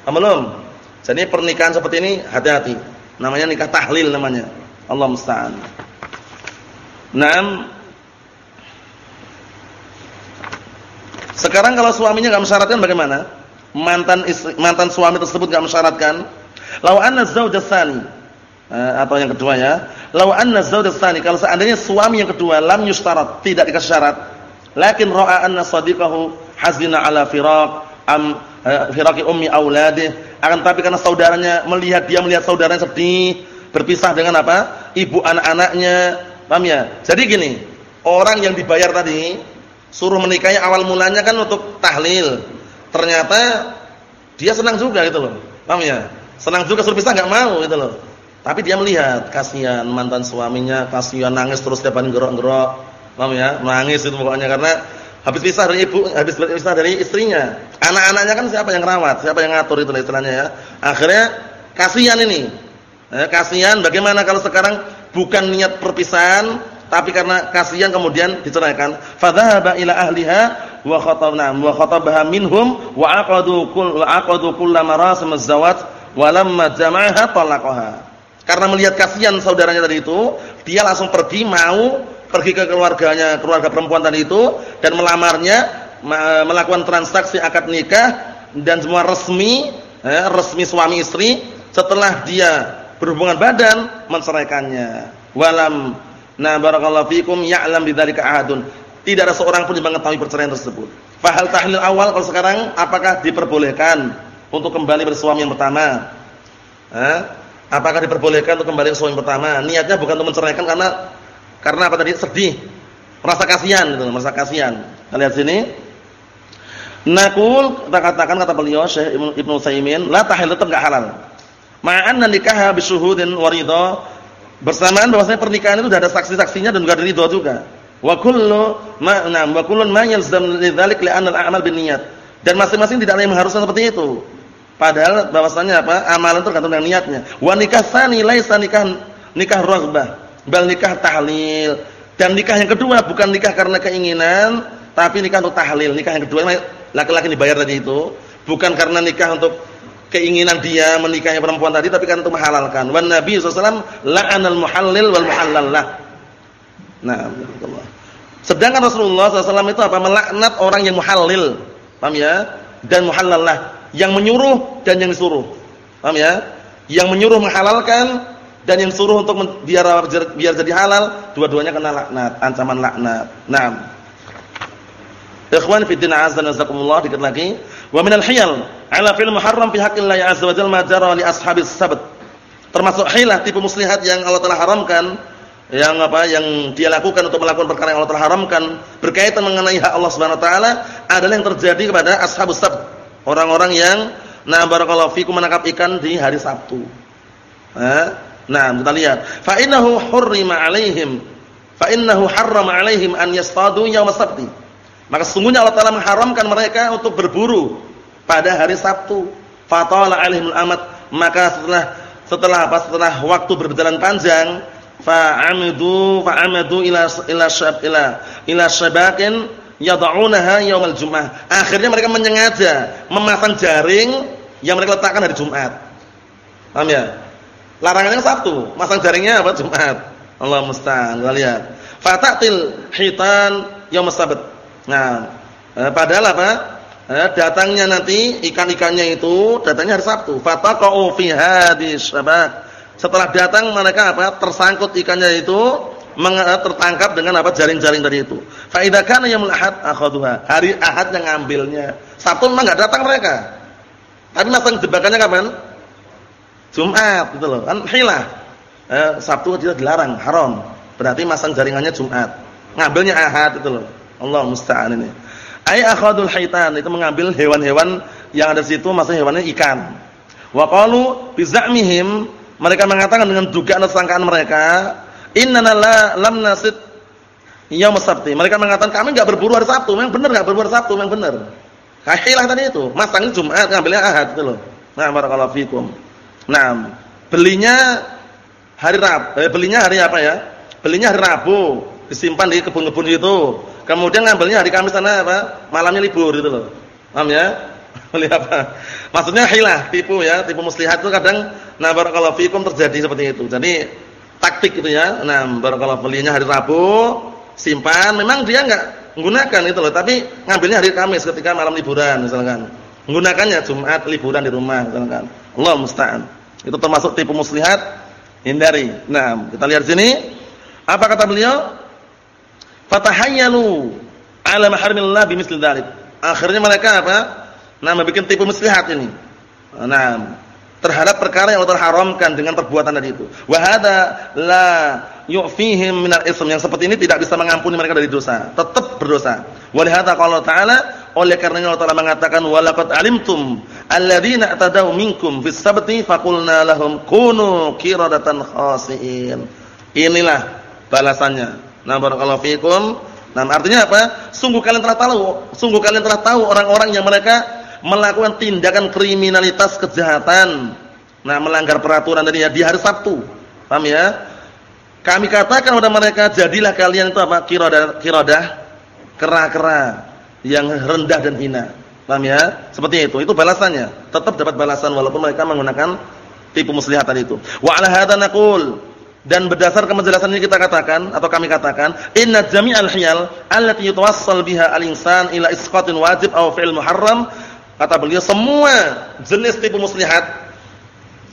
Paham jadi pernikahan seperti ini hati-hati. Namanya nikah tahlil namanya. Allah musta'an. Naam. Sekarang kalau suaminya enggak mensyaratkan bagaimana? Mantan istri, mantan suami tersebut enggak mensyaratkan Lau anna zauj tsani eh, atau yang kedua ya. Lau anna zauj tsani kalau seandainya suami yang kedua lam yustarat, tidak dikasih syarat. Lakin ra'a anna sadiqahu hazina ala firaq am eh, firaqi ummi auladih. Akan tapi karena saudaranya melihat dia melihat saudaranya sedih, berpisah dengan apa? Ibu anak-anaknya. Paham ya? Jadi gini, orang yang dibayar tadi suruh menikahnya awal mulanya kan untuk tahlil. Ternyata dia senang juga gitu loh. Paham ya? Senang juga suruh pisah enggak mau gitu loh. Tapi dia melihat kasihan mantan suaminya, kasihan nangis terus tiap hari gerok-gerok. Paham ya? Nangis itu pokoknya karena habis pisah dari ibu, habis pisah dari istrinya. Anak-anaknya kan siapa yang rawat, siapa yang ngatur itu istilahnya ya. Akhirnya kasihan ini. Eh, kasihan bagaimana kalau sekarang bukan niat perpisahan tapi karena kasihan kemudian diceraikan. Fadhahaba ila ahliha wa khatabna wa khatabaha minhum wa aqadu kull wa aqadu kullamarasim az-zawaj walamma jama'aha talaqaha. Karena melihat kasihan saudaranya tadi itu, dia langsung pergi mau pergi ke keluarganya, keluarga perempuan tadi itu dan melamarnya, melakukan transaksi akad nikah dan semua resmi eh, resmi suami istri setelah dia berhubungan badan menceraikannya. Walam na barakallahu fikum ya'lam bidzalika ahadun. Tidak ada seorang pun yang mengetahui perceraian tersebut. Fahal tahlil awal kalau sekarang apakah diperbolehkan untuk kembali bersuami yang pertama? Eh? Apakah diperbolehkan untuk kembali bersuami yang pertama? Niatnya bukan untuk menceraikan karena karena apa tadi? Sedih. Merasa kasihan gitu, merasa kasihan. Kita lihat sini. Nakul kita katakan kata beliau Syekh Ibnu Utsaimin, la tahil tetap enggak halal. Ma'anna nikaha bisyuhudin wa ridha. Bersamaan bahwasanya pernikahan itu sudah ada saksi-saksinya dan juga ada ridha juga. Wa kullu ma na'am wa kullun ma yalzam lidzalik li'anna al-a'mal binniyat. Dan masing-masing tidak ada yang mengharuskan seperti itu. Padahal bahwasanya apa? Amalan tergantung dengan niatnya. Wa nikah tsani laisa nikah nikah raghbah, bal nikah tahlil. Dan nikah yang kedua bukan nikah karena keinginan, tapi nikah untuk tahlil. Nikah yang kedua laki-laki dibayar tadi itu bukan karena nikah untuk keinginan dia menikahi perempuan tadi tapi kan untuk menghalalkan. Wan Nabi sallallahu la'anal muhallil wal muhallallah. Nah, sedangkan Rasulullah SAW itu apa? Melaknat orang yang muhallil. Paham ya? Dan muhallallah, yang menyuruh dan yang disuruh. Paham ya? Yang menyuruh menghalalkan dan yang suruh untuk biar biar jadi halal, dua-duanya kena laknat, ancaman laknat. Nah, Ikhwan fi din azza wa dikit lagi. Wa min al-hiyal 'ala fil muharram fi haqqillah azza wa jalla ma jara li ashabis sabt. Termasuk hilah tipe muslihat yang Allah telah haramkan yang apa yang dia lakukan untuk melakukan perkara yang Allah telah haramkan berkaitan mengenai hak Allah Subhanahu wa taala adalah yang terjadi kepada ashabus sabt. Orang-orang yang na barakallahu fikum menangkap ikan di hari Sabtu. Nah, kita lihat. Fa innahu hurrima 'alaihim fa innahu harrama 'alaihim an yastadu yaum as-sabti maka sesungguhnya Allah Taala mengharamkan mereka untuk berburu pada hari Sabtu. Fatala alaihimul amat. Maka setelah setelah apa? Setelah waktu berjalan panjang, fa'amidu fa'amadu ila ila syab ila ila syabakin yad'unaha yaumal jum'ah. Akhirnya mereka menyengaja memasang jaring yang mereka letakkan hari Jumat. Paham ya? Larangannya Sabtu, masang jaringnya apa? Jumat. Allah musta'an. Kita lihat. Fatatil hitan yaum sabt. Nah, eh, padahal apa? Eh, datangnya nanti ikan-ikannya itu datangnya hari Sabtu. Fataqau fi hadis syabak. Setelah datang mereka apa? Tersangkut ikannya itu tertangkap dengan apa? jaring-jaring tadi itu. Fa idza kana yaumul ahad. Hari Ahad yang ngambilnya. Sabtu memang enggak datang mereka. Tapi masang jebakannya kapan? Jumat gitu loh. Kan hilah. Eh, Sabtu tidak dilarang, haram. Berarti masang jaringannya Jumat. Ngambilnya Ahad itu loh. Allah musta'an ini. Ai akhadul haitan itu mengambil hewan-hewan yang ada di situ maksudnya hewannya ikan. Wa qalu bi za'mihim mereka mengatakan dengan dugaan atau sangkaan mereka, innana la lam nasid yaum sabti. Mereka mengatakan kami enggak berburu hari Sabtu. Memang benar enggak berburu hari Sabtu, memang benar. Kahilah tadi itu, masangnya Jumat, ngambilnya Ahad itu loh. Nah, barakallahu fikum. Nah, belinya hari Rabu, eh, belinya hari apa ya? Belinya hari Rabu, disimpan di kebun-kebun itu. Kemudian ngambilnya hari Kamis sana apa? Malamnya libur gitu loh. Paham ya? [LAUGHS] Beli apa? Maksudnya hilah, tipu ya, tipu muslihat itu kadang nah barakallahu fikum terjadi seperti itu. Jadi taktik gitu ya. Nah, barakallahu belinya hari Rabu, simpan, memang dia enggak menggunakan itu loh, tapi ngambilnya hari Kamis ketika malam liburan misalkan. Menggunakannya Jumat liburan di rumah misalkan. Allah musta'an. Itu termasuk tipu muslihat hindari. Nah, kita lihat sini. Apa kata beliau? Fatahayyalu ala maharimillah bimisli dzalik. Akhirnya mereka apa? Nah, membuat tipu muslihat ini. Nah, terhadap perkara yang Allah haramkan dengan perbuatan tadi itu. Wa hadza la yu'fihim minal ism yang seperti ini tidak bisa mengampuni mereka dari dosa, tetap berdosa. Wa lihadza qala ta'ala oleh karenanya Allah Taala mengatakan walaqad alimtum alladzina atadaw minkum fis sabti faqulna lahum kunu qiradatan khasiin. Inilah balasannya. Nah, barakallahu fikum. Nah, artinya apa? Sungguh kalian telah tahu, sungguh kalian telah tahu orang-orang yang mereka melakukan tindakan kriminalitas kejahatan. Nah, melanggar peraturan tadi ya di hari Sabtu. Paham ya? Kami katakan kepada mereka, jadilah kalian itu apa? Kiradah, kiradah kera-kera yang rendah dan hina. Paham ya? Seperti itu. Itu balasannya. Tetap dapat balasan walaupun mereka menggunakan tipu muslihatan itu. Wa ala hadza naqul dan berdasarkan penjelasan ini kita katakan atau kami katakan, inna jami'al hiyal allati yatawassal biha al-insan ila isqatin wajib aw fi'l muharram Kata beliau semua jenis tipu muslihat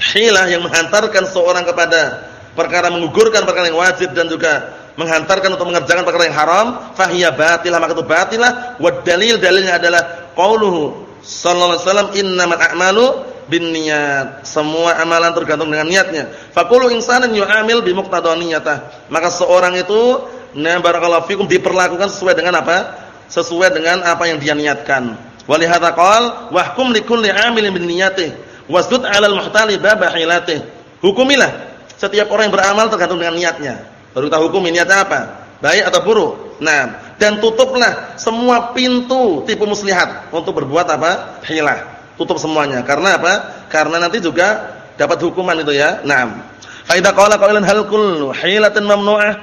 hilah yang menghantarkan seorang kepada perkara menggugurkan perkara yang wajib dan juga menghantarkan untuk mengerjakan perkara yang haram, fahiya batilah maka itu batilah. Wa dalil dalilnya adalah qauluhu sallallahu alaihi wasallam innamal a'malu binniyat. Semua amalan tergantung dengan niatnya. Faqulu insanan yu'amil bi muqtadoniyatah. Maka seorang itu na barakallahu fikum diperlakukan sesuai dengan apa? Sesuai dengan apa yang dia niatkan. Walihada qala wahkum likulli 'amilin binniyatihi wasdud 'alal muhtali baba hilatih. Hukumilah setiap orang yang beramal tergantung dengan niatnya. Baru kita hukumi niatnya apa? Baik atau buruk. Nah, dan tutuplah semua pintu tipu muslihat untuk berbuat apa? Hilah. Tutup semuanya. Karena apa? Karena nanti juga dapat hukuman itu ya. Naam. Fa idza qala qailan hal kullu hilatin mamnu'ah?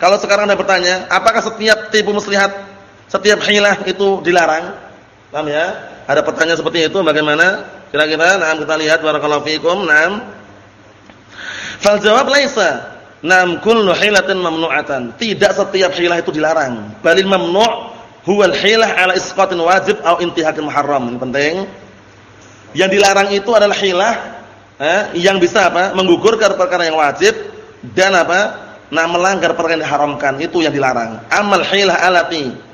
Kalau sekarang Anda bertanya, apakah setiap tipu muslihat, setiap hilah itu dilarang? Paham ya? Ada pertanyaan seperti itu bagaimana? Kira-kira nah kita lihat barakallahu fikum. Naam. Fal jawab laisa. Naam kullu hilatin mamnu'atan. Tidak setiap hilah itu dilarang. Balil mamnu' huwa al-hilah ala isqatin wajib atau intihakin muharram. Ini penting. Yang dilarang itu adalah hilah eh, yang bisa apa? menggugurkan perkara yang wajib dan apa? Nah melanggar perkara yang diharamkan itu yang dilarang. Amal hilah alati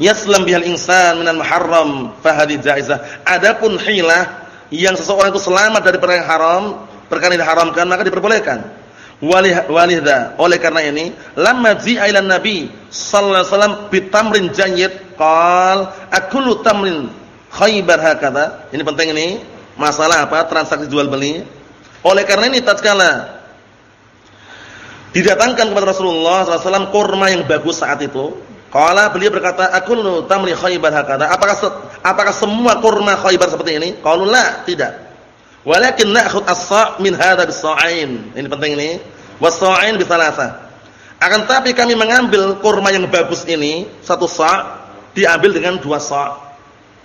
yaslam bihal insan minal muharram fahadi jaizah. Adapun hilah yang seseorang itu selamat dari perkara yang haram, perkara yang diharamkan maka diperbolehkan. Walihda oleh karena ini lamma ila nabi sallallahu alaihi wasallam bitamrin jayyid qal akulu tamrin khaybar hakata. Ini penting ini masalah apa? transaksi jual beli. Oleh karena ini tatkala didatangkan kepada Rasulullah SAW kurma yang bagus saat itu Qala beliau berkata, "Akullu tamri Khaybar hakada." Apakah apakah semua kurma Khaybar seperti ini? Qalu la, tidak. Walakin na'khudh as-sa' min hadha bis-sa'ain. Ini penting ini. Was-sa'ain bi Akan tapi kami mengambil kurma yang bagus ini, satu sa' diambil dengan dua sa'.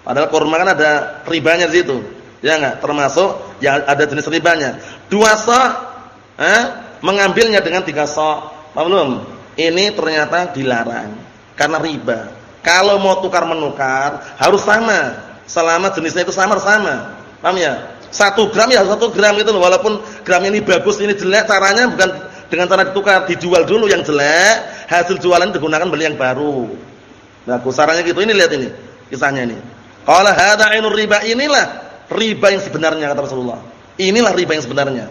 Padahal kurma kan ada ribanya di situ. Ya enggak? Termasuk yang ada jenis ribanya. Dua sa' eh, mengambilnya dengan tiga sa'. Paham belum? Ini ternyata dilarang karena riba. Kalau mau tukar menukar harus sama. Selama jenisnya itu sama-sama. Paham ya? Satu gram ya satu gram itu loh. Walaupun gram ini bagus, ini jelek, caranya bukan dengan cara ditukar, dijual dulu yang jelek, hasil jualan digunakan beli yang baru. Nah, caranya gitu. Ini lihat ini kisahnya ini. Qala hadza ainur riba inilah riba yang sebenarnya kata Rasulullah. Inilah riba yang sebenarnya.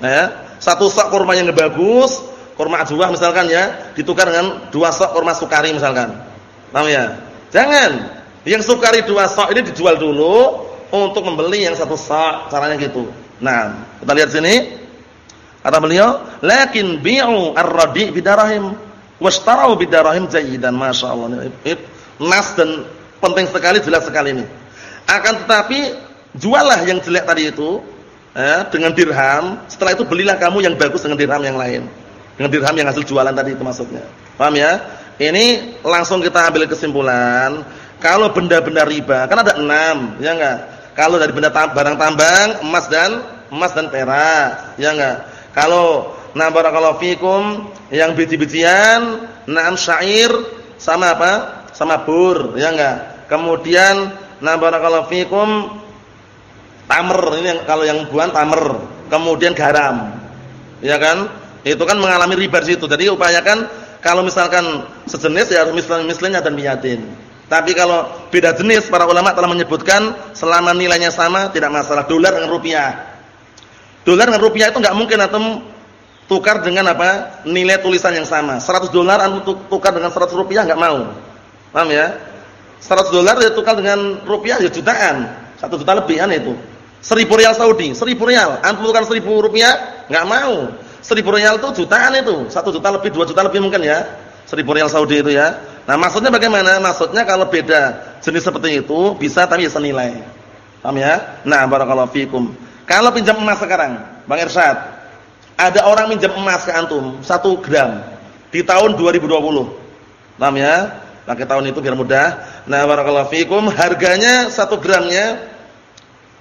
Nah, ya. Satu sak kurma yang bagus, kurma ajwah misalkan ya, ditukar dengan dua sok kurma sukari misalkan. Paham ya? Jangan. Yang sukari dua sok ini dijual dulu untuk membeli yang satu sok, caranya gitu. Nah, kita lihat sini. Kata beliau, "Lakin bi'u ar-radi' bidarahim washtarau bidarahim jayyidan." Masyaallah. Nas dan penting sekali, jelas sekali ini. Akan tetapi jualah yang jelek tadi itu eh, dengan dirham, setelah itu belilah kamu yang bagus dengan dirham yang lain. Dengan dirham yang hasil jualan tadi itu maksudnya. Paham ya? Ini langsung kita ambil kesimpulan. Kalau benda-benda riba, kan ada enam, ya enggak? Kalau dari benda tam barang tambang, emas dan emas dan perak, ya enggak? Kalau nah barakallahu fikum yang biji-bijian, enam syair sama apa? Sama bur, ya enggak? Kemudian nah barakallahu fikum tamer, ini yang kalau yang buan tamer, kemudian garam. Ya kan? Itu kan mengalami riba di situ. Jadi upayakan kalau misalkan sejenis ya harus mislan-mislannya dan miyatin. Tapi kalau beda jenis para ulama telah menyebutkan selama nilainya sama tidak masalah dolar dengan rupiah. Dolar dengan rupiah itu enggak mungkin atau tukar dengan apa? nilai tulisan yang sama. 100 dolar untuk tukar dengan 100 rupiah enggak mau. Paham ya? 100 dolar ya tukar dengan rupiah ya jutaan. 1 juta lebihan itu. 1000 rial Saudi, 1000 rial. Antum tukar 1000 rupiah enggak mau. Seribu rial itu jutaan itu. Satu juta lebih, dua juta lebih mungkin ya. Seribu rial Saudi itu ya. Nah maksudnya bagaimana? Maksudnya kalau beda jenis seperti itu bisa tapi senilai. Paham ya? Nah barakallahu fikum. Kalau pinjam emas sekarang, Bang Irsyad. Ada orang pinjam emas ke antum satu gram di tahun 2020. Paham ya? Pakai tahun itu biar mudah. Nah barakallahu fikum. Harganya satu gramnya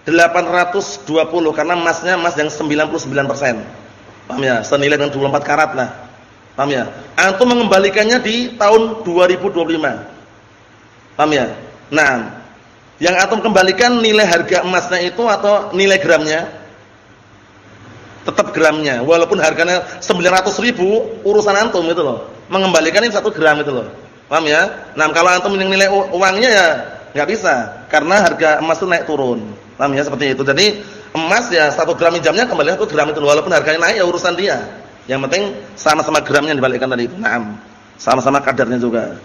820 karena emasnya emas yang 99%. Paham ya? Senilai dengan 24 karat lah. Paham ya? Antum mengembalikannya di tahun 2025. Paham ya? Nah, Yang antum kembalikan nilai harga emasnya itu atau nilai gramnya? Tetap gramnya, walaupun harganya 900 ribu, urusan antum itu loh. Mengembalikan ini satu gram itu loh. Paham ya? Nah, kalau antum nilai uangnya ya nggak bisa, karena harga emas itu naik turun. Paham ya seperti itu. Jadi emas ya satu gram jamnya kembali satu gram itu walaupun harganya naik ya urusan dia. Yang penting sama-sama gramnya dibalikkan tadi itu. Naam. Sama-sama kadarnya juga.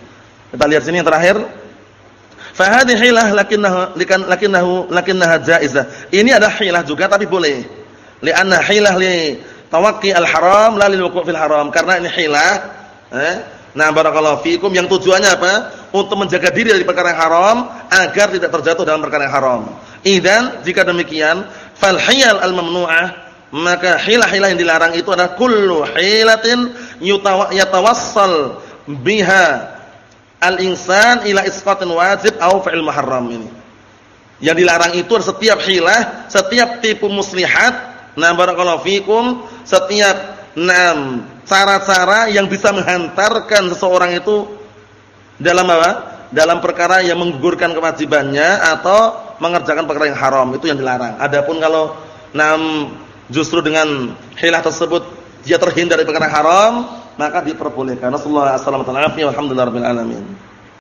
Kita lihat sini yang terakhir. Fa hadhihi hilah lakinnahu lakinnahu lakinnaha jaizah. Ini ada hilah juga tapi boleh. Li'anna hilah li tawaqi al-haram la lil fil haram. Karena ini hilah eh Nah, barakallahu fikum yang tujuannya apa? Untuk menjaga diri dari perkara yang haram agar tidak terjatuh dalam perkara yang haram. Idan jika demikian, fal hiyal al-mamnu'ah maka hilah-hilah yang dilarang itu adalah kullu hilatin yatawassal biha al-insan ila isqatin wajib au fa'il muharram ini. Yang dilarang itu setiap hilah, setiap tipu muslihat, nah barakallahu fikum, setiap enam cara-cara yang bisa menghantarkan seseorang itu dalam apa? Dalam perkara yang menggugurkan kewajibannya atau mengerjakan perkara yang haram, itu yang dilarang. Adapun kalau enam justru dengan hilah tersebut dia terhindar dari perkara haram, maka diperbolehkan. Rasulullah sallallahu alaihi wasallam alhamdulillah rabbil alamin.